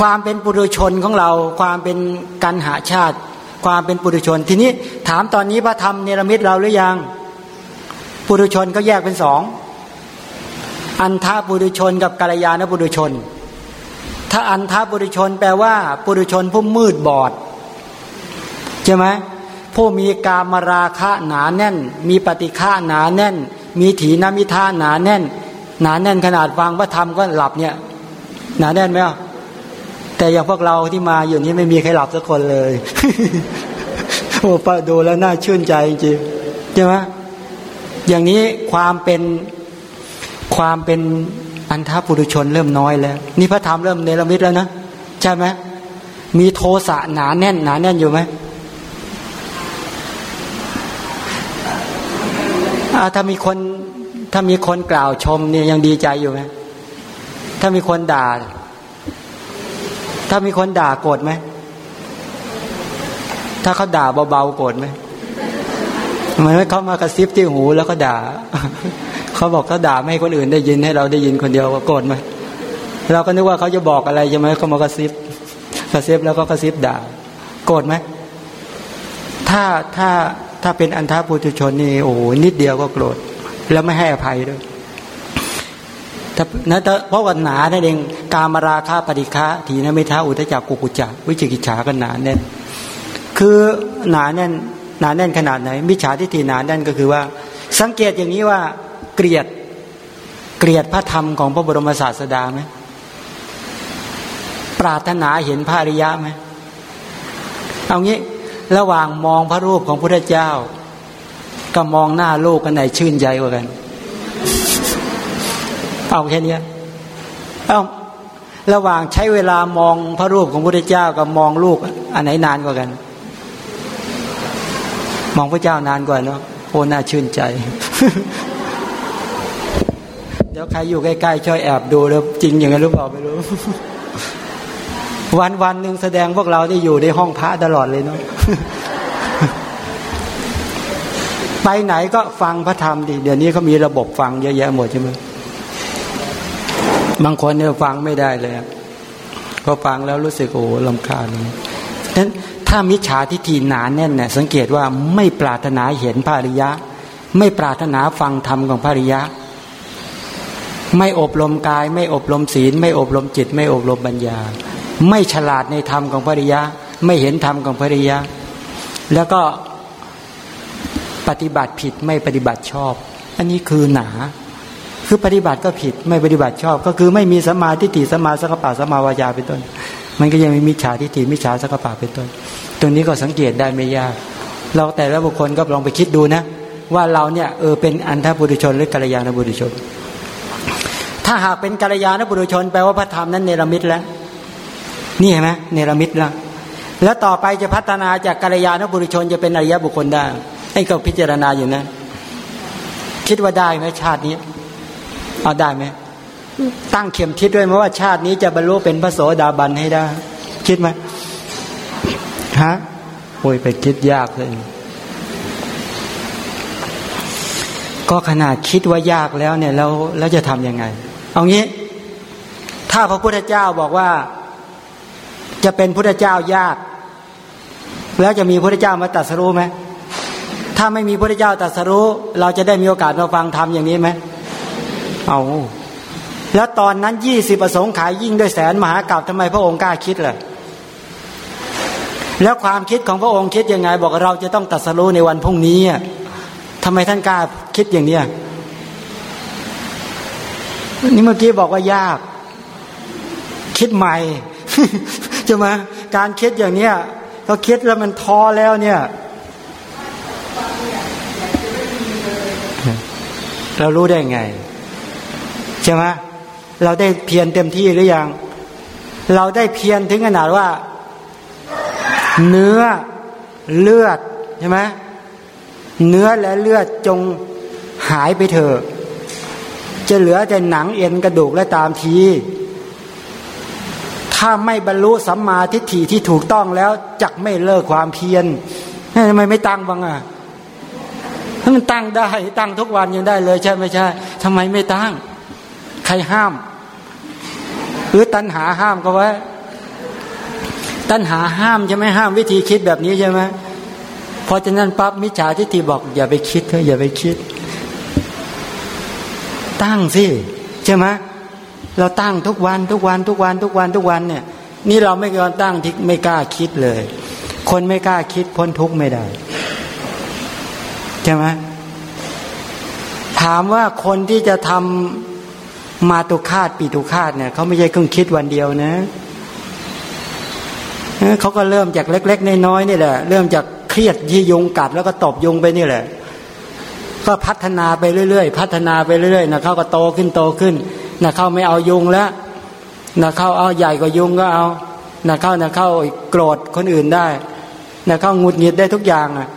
ความเป็นปุถุชนของเรา ความเป็นกันหาชาติ ความเป็นปุถุชน ทีนี้ถามตอนนี้พระธรรมเนรมิตเราหรือยัง ปุถุชนก็แยกเป็นสองอันทาบุรุชนกับกัลยาณบุรุชน ถ้าอันทาบุรุชนแปลว่าบุรุชนผู้มืดบอดใช่ไหมผู้มีกามราคะหนาแน่น มีปฏิฆาหนาแน่น มีถีนมิท่าหนาแน่น หนาแน่นขนาดฟังพระธรรมก็หลับเนี่ย หนาแน่นไหมอะ แต่อย่างพวกเราที่มาอยู่นี้ไม่มีใครหลับสักคนเลยโอ้ปะดูแล้วน่าชื่นใจจริงใช่ไหมอย่างนี้ความเป็นความเป็นอันทปุรุชนเริ่มน้อยแล้ว นี่พระธรรมเริ่มเนรมิตแล้วนะใช่ไหมมีโทสะหนาแน่นหนาแน่นอยู่ไหมถ้ามีคนถ้ามีคนกล่าวชมเนี่ยยังดีใจอยู่ไหมถ้ามีคนด่า ถ้ามีคนด่าโกรธไหม ถ้าเขาด่าเบาๆโกรธไหมเหมือนเขามากระซิบที่หูแล้วก็ด่า เขาบอกเขาด่าไม่ให้คนอื่นได้ยินให้เราได้ยินคนเดียวก็โกรธไหมเราก็นึกว่าเขาจะบอกอะไรใช่ไหมเขามากระซิบกระซิบแล้วก็กระซิบด่า โกรธไหมถ้าถ้าถ้าเป็นอันทาปุถุชนนี่โอ้โหนิดเดียวก็โกรธแล้วไม่ให้อภัยด้วย นะเพราะว่าหนานั่นเองกามราคาปฏิฆะทีนะไม่ท้าอุตจักกุกุจักวิจิกิจฉากันหนาแน่นคือหนาแน่นหนาแน่นขนาดไหนมิจฉาทิฏฐิหนาแน่นก็คือว่า สังเกตอย่างนี้ว่าเกลียดเกลียดพระธรรมของพระบรมศาสดาไหมปรารถนาเห็นพระอริยะไหมเอางี้ระหว่างมองพระรูปของพระเจ้า ก็มองหน้าโลกกันไหนชื่นใจกว่ากัน เอาแค่นี้เอาระหว่างใช้เวลามองพระรูปของพระเจ้ากับมองลูก อันไหนนานกว่ากัน มองพระเจ้านานกว่าเนาะโอ้น่าชื่นใจ เดี๋ยวใครอยู่ใกล้ๆช่วยแอบดูแล้วจริงอย่างนั้นหรือเปล่าไม่รู้ วันวันหนึ่งแสดงพวกเราได้อยู่ในห้องพระตลอดเลยเนาะไปไหนก็ฟังพระธรรมดิเดี๋ยวนี้เขามีระบบฟังเยอะแยะหมดใช่ไหม บางคนเนี่ยฟังไม่ได้เลยพอฟังแล้วรู้สึกโอ้ลำคาญนั้นถ้ามิจฉาทิฏฐิหนาแน่นเนี่ยสังเกตว่าไม่ปรารถนาเห็นพระอริยะ ไม่ปรารถนาฟังธรรมของพระอริยะ ไม่อบรมกาย ไม่อบรมศีล ไม่อบรมจิต ไม่อบรมปัญญา ไม่ฉลาดในธรรมของพระอริยะ ไม่เห็นธรรมของพระอริยะ แล้วก็ปฏิบัติผิดไม่ปฏิบัติชอบ อันนี้คือหนา คือปฏิบัติก็ผิดไม่ปฏิบัติชอบ ก็คือไม่มีสมาธิฏฐิสมาสังกปะสมาวายาเป็นต้น มันก็ยังมีมิจฉาทิฏฐิมิจฉาสังกปะเป็นต้น ตรงนี้ก็สังเกตได้ไม่ยาก เราแต่ละบุคคลก็ลองไปคิดดูนะ ว่าเราเนี่ยเออเป็นอันทบุรุชนหรือกัลยาณบุรุชน ถ้าหากเป็นกัลยาณบุรุชนแปลว่าพระธรรมนั้นเนรมิตแล้วนี่เห็นไหมเนรมิตแล้วแล้วต่อไปจะพัฒนาจากกัลยาณบุรุชนจะเป็นอริยบุคคลได้ไอ้ก็พิจารณาอยู่นะ คิดว่าได้ไหมชาตินี้ เอาได้ไหมตั้งเข็มทิศด้วยไหมว่าชาตินี้จะบรรลุเป็นพระโสดาบันให้ได้ คิดไหมฮะโอ้ยไปคิดยากเลยก็ขนาดคิดว่ายากแล้วเนี่ยแล้วแล้วจะทำยังไง เอางี้ ถ้าพระพุทธเจ้าบอกว่า จะเป็นพุทธเจ้ายาก แล้วจะมีพุทธเจ้ามาตัดสรู้ไหมถ้าไม่มีพระเจ้าตรัสรู้ เราจะได้มีโอกาสมาฟังธรรมอย่างนี้ไหม เอาแล้วตอนนั้นยี่สิบประสงค์ขายยิ่งด้วยแสนมหากราบทำไมพระองค์กล้าคิดล่ะแล้วความคิดของพระองค์คิดยังไง บอกเราจะต้องตัดสรู้ในวันพรุ่งนี้ทำไมท่านกล้าคิดอย่างเนี้ยนี่เมื่อกี้บอกว่ายาก คิดใหม่ใช่ไหมการคิดอย่างเนี้ยก็คิดแล้วมันท้อแล้วเนี่ยเรารู้ได้ไง ใช่ไหมเราได้เพียรเต็มที่หรือยัง เราได้เพียรถึงขนาดว่า เนื้อเลือดใช่ไหมเนื้อและเลือดจงหายไปเถอะจะเหลือแต่หนังเอ็นกระดูกและตามที ถ้าไม่บรรลุสัมมาทิฏฐิที่ถูกต้องแล้วจักไม่เลิกความเพียรทำไมไม่ตั้งบ้างอะถ้ามันตั้งได้ตั้งทุกวันยังได้เลยใช่ไม่ใช่ทำไมไม่ตั้ง ใครห้าม หรือตัณหาห้ามก็ไว่าตัณหาห้ามใช่ไหมห้ามวิธีคิดแบบนี้ใช่ไหมพอจะนั้นปั๊บมิจฉาทิฏฐิบอก อย่าไปคิดเถอะอย่าไปคิด ตั้งสิใช่ไหมเราตั้งทุกวันทุกวันทุกวันทุกวันทุกวันเนี่ย นี่เราไม่ยอมตั้งที่ไม่กล้าคิดเลย คนไม่กล้าคิดพ้นทุกข์ไม่ได้ใช่ไหมถามว่าคนที่จะทำ มาตุคาตปีตุคาตเนี่ยเขาไม่ใช่เพิ่งคิดวันเดียวนะเขาก็เริ่มจากเล็ก ๆ น้อยๆนี่แหละเริ่มจากเครียดยี่ยงกัด แล้วก็ตบยุงไปนี่แหละ ก็พัฒนาไปเรื่อยๆพัฒนาไปเรื่อยๆนะเขาก็โตขึ้นโตขึ้นนะเขาไม่เอายุงแล้วนะเขาเอาใหญ่กว่ายุงก็เอานะเขานะเขาโกรธคนอื่นได้นะเขางุดหงิดได้ทุกอย่างอะ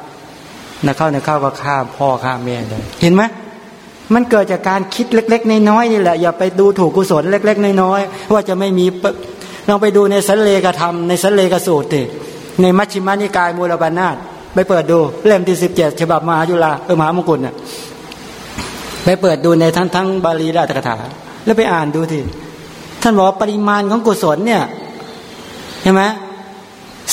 นะเขานะเขาก็ฆ่าพ่อฆ่าแม่ได้เห็นไหม มันเกิดจากการคิดเล็ก ๆ น้อยๆนี่แหละอย่าไปดูถูกกุศลเล็ก ๆ น้อยๆว่าจะไม่มีลองไปดูในสันเลกธรรมในสันเลกสูตรติในมัชฌิมานิกายมูลบานาตไปเปิดดูเล่มที่สิบเจ็ดฉบับมหาจุฬาเออมหามงกุฎเนี่ยไปเปิดดูในทั้งทั้งบาลีราชกถาแล้วไปอ่านดูทีท่านบอกว่าปริมาณของกุศลเนี่ยใช่ไหม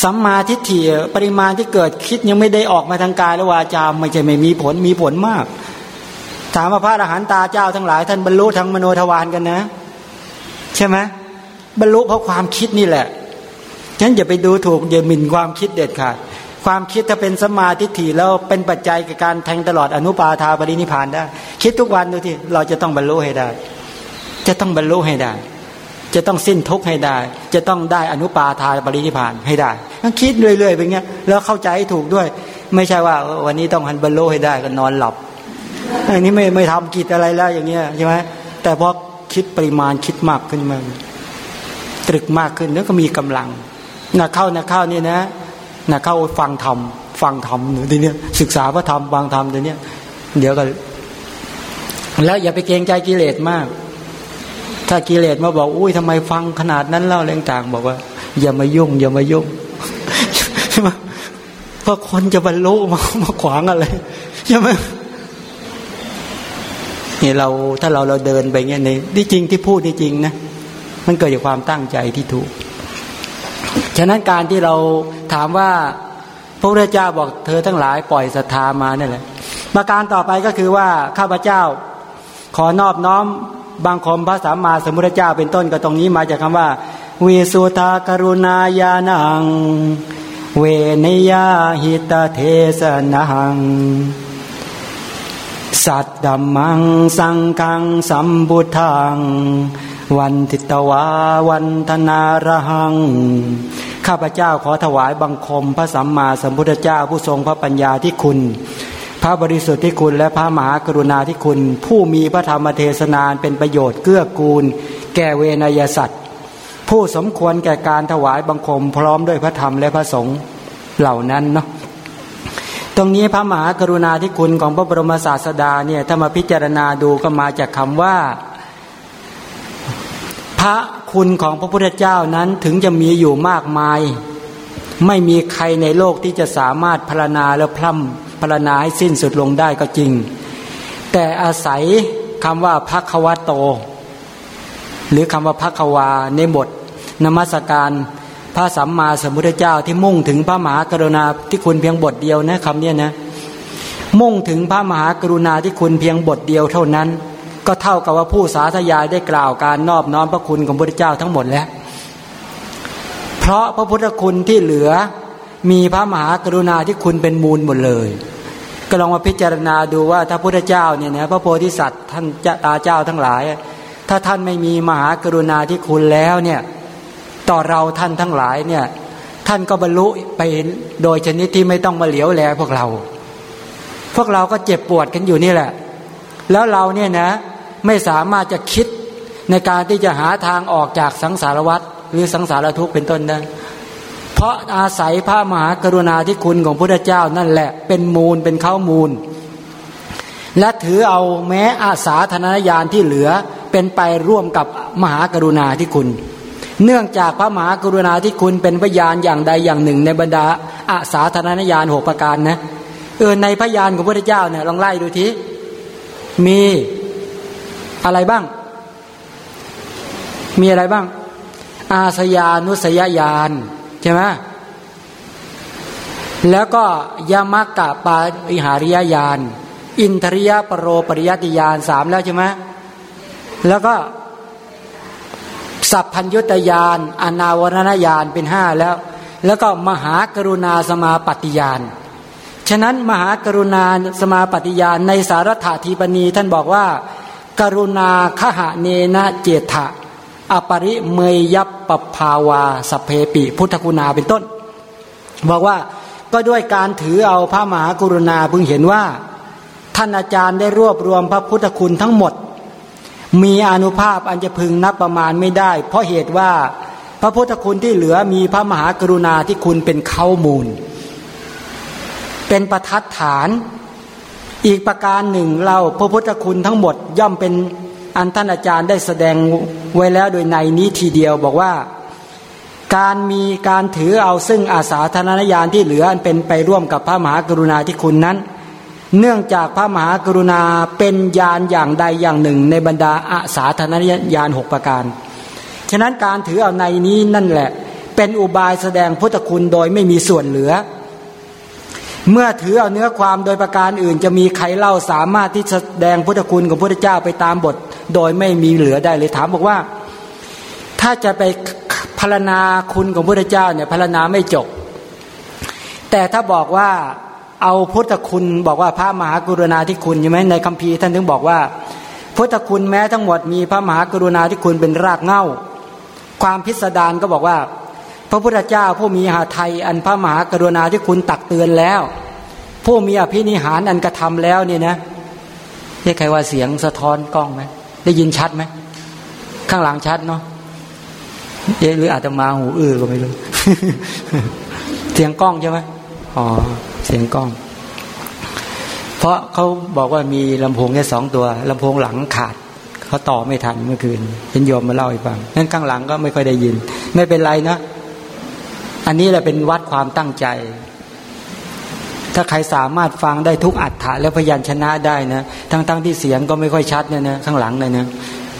สัมมาทิฏฐิปริมาณที่เกิดคิดยังไม่ได้ออกมาทางกายและวาจาไม่ใช่ไม่มีผลมีผลมาก ถามว่าพระอรหันตาเจ้าทั้งหลาย ท่านบรรลุทั้งมโนทวารกันนะ ใช่ไหมบรรลุเพราะความคิดนี่แหละฉะนั้นอย่าไปดูถูกอย่าหมิ่นความคิดเด็ดขาดความคิดถ้าเป็นสมาธิถี่แล้วเป็นปัจจัยกับการแทงตลอดอนุปาทาปรินิพานได้ คิดทุกวันดูที่เราจะต้องบรรลุให้ได้ จะต้องบรรลุให้ได้ จะต้องสิ้นทุกข์ให้ได้ จะต้องได้อนุปาทาปรินิพานให้ได้ต้องคิดเรื่อยๆไปเงี้ยแล้วเข้าใจถูกด้วย ไม่ใช่ว่าวันนี้ต้องหันบรรลุให้ได้ก็นอนหลับ อันนี้ไม่ไม่ทำกิจอะไรแล้วอย่างเงี้ยใช่ไหมแต่พอคิดปริมาณคิดมากขึ้นมาตรึกมากขึ้นแล้วก็มีกำลังนะเข้านะเข้านี่นะนะเข้าฟังธรรมฟังธรรมหนูทีเนี้ยศึกษาพระธรรมฟังธรรมทีเนี้ยเดี๋ยวก็แล้วอย่าไปเกรงใจกิเลสมาก ถ้ากิเลสมาบอกอุ้ยทำไมฟังขนาดนั้นเล่าเรื่องต่างบอกว่า อย่ามายุ่ง อย่ามายุ่งใช่ไหมเพราะคนจะบรรลุมามาขวางอะไรใช่ไหม นี่เราถ้าเราเราเดินไปเงี้ยในที่จริงที่พูดนี่จริงนะมันเกิดจากความตั้งใจที่ถูก ฉะนั้นการที่เราถามว่าพระพุทธเจ้าบอกเธอทั้งหลายปล่อยศรัทธามานั่นแหละประการต่อไปก็คือว่าข้าพเจ้าขอนอบน้อมบางคมพระสัมมาสัมพุทธเจ้าเป็นต้นก็ตรงนี้มาจากคำว่าวิสุทากรุณาญาณัง เวนยาหิตเทสนัง สัตดัมมังสังฆังสัมบุทัง วันทิตวาวันธนารหัง ข้าพเจ้าขอถวายบังคม พระสัมมาสัมพุทธเจ้าผู้ทรงพระปัญญาที่คุณ พระบริสุทธิ์ที่คุณและพระมหากรุณาที่คุณ ผู้มีพระธรรมเทศนานเป็นประโยชน์เกื้อกูล แก่เวนยสัตว์ผู้สมควรแก่การถวายบังคมพร้อมด้วยพระธรรมและพระสงฆ์เหล่านั้นเนาะ ตรงนี้พระมหากรุณาธิคุณของพระบรมศาสดาเนี่ยถ้ามาพิจารณาดูก็มาจากคำว่า พระคุณของพระพุทธเจ้านั้นถึงจะมีอยู่มากมาย ไม่มีใครในโลกที่จะสามารถพรณนาและพร่ำพรณนาให้สิ้นสุดลงได้ก็จริง แต่อาศัยคำว่าพักควโต หรือคำว่าพักควาในบทนมัสการ พระสัมมาสัมพุทธเจ้าที่มุ่งถึงพระมหากรุณาที่คุณเพียงบทเดียวนะคำนี้นะมุ่งถึงพระมหากรุณาที่คุณเพียงบทเดียวเท่านั้น ก็เท่ากับว่าผู้สาธยายได้กล่าวการนอบน้อมพระคุณของพระพุทธเจ้าทั้งหมดแล้ว เพราะพระพุทธคุณที่เหลือมีพระมหากรุณาที่คุณเป็นมูลหมดเลยก็ลองมาพิจารณาดูว่าถ้าพุทธเจ้าเนี่ยนะพระโพธิสัตว์ท่านตาเจ้าทั้งหลาย ถ้าท่านไม่มีมหากรุณาที่คุณแล้วเนี่ย ต่อเราท่านทั้งหลายเนี่ย ท่านก็บรรลุไปโดยชนิดที่ไม่ต้องมาเหลียวแลพวกเรา พวกเราก็เจ็บปวดกันอยู่นี่แหละ แล้วเราเนี่ยนะ ไม่สามารถจะคิดในการที่จะหาทางออกจากสังสารวัฏหรือสังสารทุกข์เป็นต้นได้เพราะอาศัยพระมหากรุณาธิคุณของพระเจ้านั่นแหละ เป็นมูลเป็นข้ามูล และถือเอาแม้อาสาธนญาณที่เหลือเป็นไปร่วมกับมหากรุณาธิคุณ เนื่องจากพระมหากรุณาธิคุณเป็นพยานอย่างใดอย่างหนึ่ง ในบรรดาอาสาธนญาณหกประการนะเออในพยานของพระเจ้าเนี่ยลองไล่ดูทีมีอะไรบ้าง มีอะไรบ้าง อาสยานุสยญาณใช่ไหมแล้วก็ยามักกะปาอิหาริยญาณอินทริยปรโรปริยติญาณสามแล้วใช่ไหมแล้วก็ สัพพัญยตยานอนาวรณญาณเป็นห้าแล้ว แล้วก็มหากรุณาสมาปฏิญาณฉะนั้นมหากรุณาสมาปฏิญาณในสารถาทีปณีท่านบอกว่า กรุณาขหะเนนะเจตะอปริเมยยับปภาวาสเพปิ พุทธกุณาเป็นต้น บอกว่าก็ด้วยการถือเอาพระมหากรุณาพึงเห็นว่า ท่านอาจารย์ได้รวบรวมพระพุทธคุณทั้งหมด มีอนุภาพอันจะพึงนับประมาณไม่ได้ เพราะเหตุว่าพระพุทธคุณที่เหลือมีพระมหากรุณาที่คุณเป็นเข้ามูล เป็นประทัดฐาน อีกประการหนึ่งเราพระพุทธคุณทั้งหมดย่อมเป็นอันท่านอาจารย์ได้แสดงไว้แล้วโดยในนี้ทีเดียวบอกว่าการมีการถือเอาซึ่งอาสาธนญาณที่เหลืออันเป็นไปร่วมกับพระมหากรุณาธิคุณนั้น เนื่องจากพระมหากรุณาเป็นญาณอย่างใดอย่างหนึ่ง ในบรรดาอาสาธนญาณหกประการ ฉะนั้นการถือเอาในนี้นั่นแหละ เป็นอุบายแสดงพุทธคุณโดยไม่มีส่วนเหลือ เมื่อถือเอาเนื้อความโดยประการอื่น จะมีใครเล่าสามารถที่แสดงพุทธคุณของพระเจ้าไปตามบท โดยไม่มีเหลือได้เลยถามบอกว่า ถ้าจะไปพารณาคุณของพระเจ้าเนี่ยพารณาไม่จบ แต่ถ้าบอกว่า เอาพุทธคุณบอกว่าพระมหากรุณาธิคุณใช่ไหมในคัมภีร์ท่านถึงบอกว่า พุทธคุณแม้ทั้งหมดมีพระมหากรุณาธิคุณเป็นรากเง้า ความพิสดารก็บอกว่า พระพุทธเจ้าผู้มีหาไทยอันพระมหากรุณาธิคุณตักเตือนแล้ว ผู้มีอภินิหารอันกระทำแล้วเนี่ยนะนี่ใครว่าเสียงสะท้อนกล้องไหมได้ยินชัดไหมข้างหลังชัดเนาะเอ๊หรืออาจจะมาหูอื้อก็ไม่รู้เสียงกล้องใช่ไหม อ๋อเสียงกล้อง เพราะเขาบอกว่ามีลำโพงแค่สองตัวลำโพงหลังขาดเขาต่อไม่ทันเมื่อคืนเห็นโยมมาเล่าให้ฟังนั้นข้างหลังก็ไม่ค่อยได้ยิน ไม่เป็นไรนะ อันนี้แหละเป็นวัดความตั้งใจ ถ้าใครสามารถฟังได้ทุกอัฏฐะและพยัญชนะได้นะ ทั้งๆทที่เสียงก็ไม่ค่อยชัดเนี่ยนะข้างหลังเลยนะ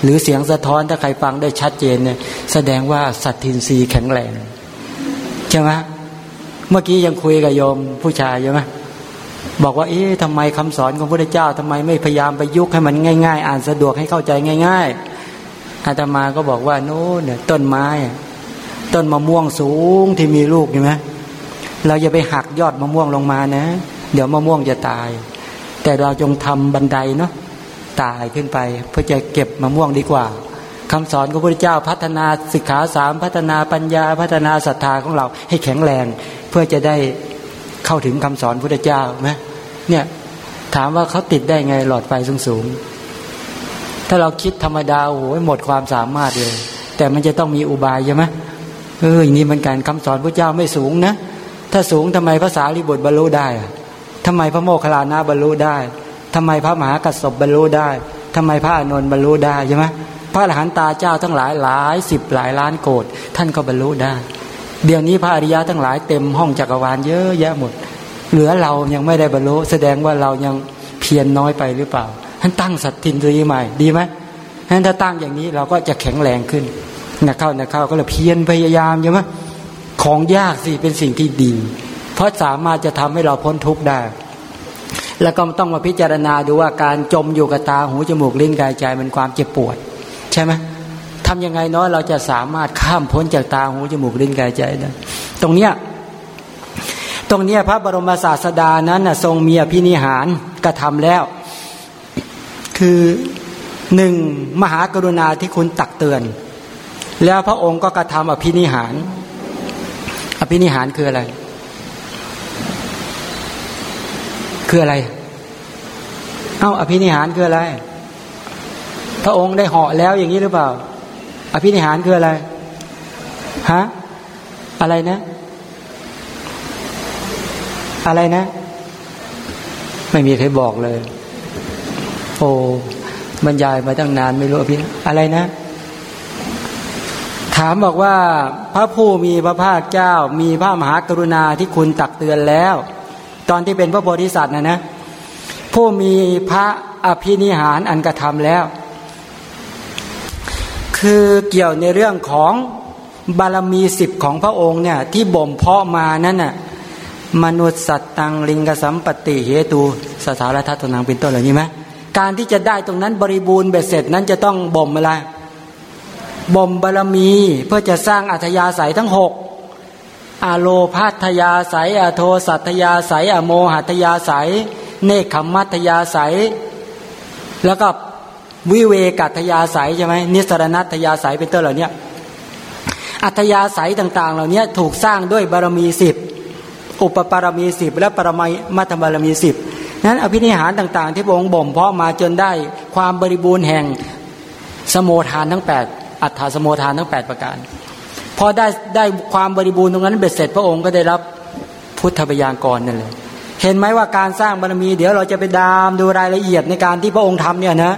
หรือเสียงสะท้อนถ้าใครฟังได้ชัดเจนเนี่ย แสดงว่าสัตทินรีแข็งแรงใช่ไหม เมื่อกี้ยังคุยกับโยมผู้ชายใช่ไหมบอกว่าเอ๊ะทำไมคำสอนของพระเจ้าทำไมไม่พยายามไปยุกให้มันง่าย ๆ อ่านสะดวกให้เข้าใจง่าย ๆอาตมาก็บอกว่าโน้เนี่ยต้นไม้ ต้นมะม่วงสูงที่มีลูกใช่ไหมเราอย่าไปหักยอดมะม่วงลงมานะ เดี๋ยวมะม่วงจะตาย แต่เราจงทำบันไดเนาะตายขึ้นไป เพื่อจะเก็บมะม่วงดีกว่าคำสอนของพระเจ้าพัฒนาสิกขาสามพัฒนาปัญญาพัฒนาศรัทธาของเราให้แข็งแรง พื่อจะได้เข้าถึงคำสอนพระเจ้าไหมเนี่ยถามว่าเขาติดได้ไงหลอดไฟสูงสูงถ้าเราคิดธรรมดาโอ้โหหมดความสามารถเลย แต่มันจะต้องมีอุบายใช่ไหมเอออย่างนี้มันการคำสอนพระเจ้าไม่สูงนะถ้าสูงทำไมภาษาลิบุตรบรรลุได้อะทำไมพระโมคคัลลานะบรรลุได้ทำไมพระมหากัสสปบรรลุได้ทำไมพระอานนท์บรรลุได้ใช่ไหมพระอรหันตาเจ้าทั้งหลายหลายสิบหลายล้านโกดท่านก็บรรลุได้ เดี๋ยวนี้พระอริยะทั้งหลายเต็มห้องจักรวาลเยอะแยะหมด เหลือเรายังไม่ได้บรรลุแสดงว่าเรายังเพียรนน้อยไปหรือเปล่าท่านตั้งสัตทินรีใหม่ดีไหมท่านถ้าตั้งอย่างนี้เราก็จะแข็งแรงขึ้นนะเข้านะเข้าก็เลยเพียรพยายามใช่ไหมของยากสิเป็นสิ่งที่ดี เพราะสามารถจะทำให้เราพ้นทุกข์ได้ แล้วก็ต้องมาพิจารณาดูว่าการจมอยู่กับตาหูจมูกลิ้นกายใจมันความเจ็บปวด ใช่ไหม ทำยังไงเนาะเราจะสามารถข้ามพ้นจากตาหูจมูกลิ้นกายใจได้ตรงเนี้ยตรงเนี้ยพระบรมศาสดานั้นนะทรงมีอภินิหารกระทำแล้ว คือหนึ่งมหากรุณาที่คุณตักเตือน แล้วพระองค์ก็กระทำอภินิหาร อภินิหารคืออะไร คืออะไร เอา้าอภินิหารคืออะไร พระองค์ได้เหาะแล้วอย่างนี้หรือเปล่า อภินิหารคืออะไรฮะอะไรนะ อะไรนะ ไม่มีใครบอกเลย โอ้บรรยายมาตั้งนานไม่รู้อภิอะไรนะ ถามบอกว่า พระผู้มีพระภาคเจ้า มีพระมหากรุณาที่คุณตักเตือนแล้ว ตอนที่เป็นพระโพธิสัตว์นะนะผู้มีพระอภินิหารอันกระทำแล้ว คือเกี่ยวในเรื่องของบารมีสิบของพระองค์เนี่ยที่บ่มเพาะมานั่นน่ะมนุษย์สัตตังลิงกสัมปติเหตุสถารทัตนังเป็นต้นเหล่านี้ไหมการที่จะได้ตรงนั้นบริบูรณ์เบ็ดเสร็จนั้นจะต้องบ่มอะไรบ่มบารมีเพื่อจะสร้างอัธยาศัยทั้งหกอโลพัทยาสายอโทสัตยาสายอโมหัตยาสายเนคขมัตยาสายแล้วก็ วิเวกัตยาสายใช่ไหมนิสรณัตยาสายเป็นต้นเหล่านี้อัตยาสายต่าง ๆ เหล่านี้ถูกสร้างด้วยบารมีสิบอุปปารมีสิบและปรมัยมัตบารมีสิบนั้นอภินิหารต่าง ๆ ที่พระองค์บ่มเพาะมาจนได้ความบริบูรณ์แห่งสมโมทานทั้งแปดอัฏฐาสมโมทานทั้งแปดประการพอได้ได้ความบริบูรณ์ตรงนั้นเบ็ดเสร็จพระองค์ก็ได้รับพุทธบัญญัติกรนั่นเลยเห็นไหมว่าการสร้างบารมี เดี๋ยวเราจะไปดามดูรายละเอียดในการที่พระองค์ทำเนี่ยนะ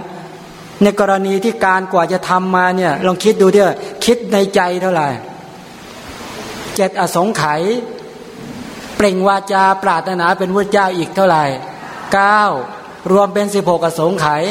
ในกรณีที่การกว่าจะทำมาเนี่ยลองคิดดูเถอะคิดในใจเท่าไหร่เจ็ดอสงไขยเปล่งวาจาปรารถนาเป็นพระเจ้าอีกเท่าไหร่เก้ารวมเป็นสิบหกอสงไขย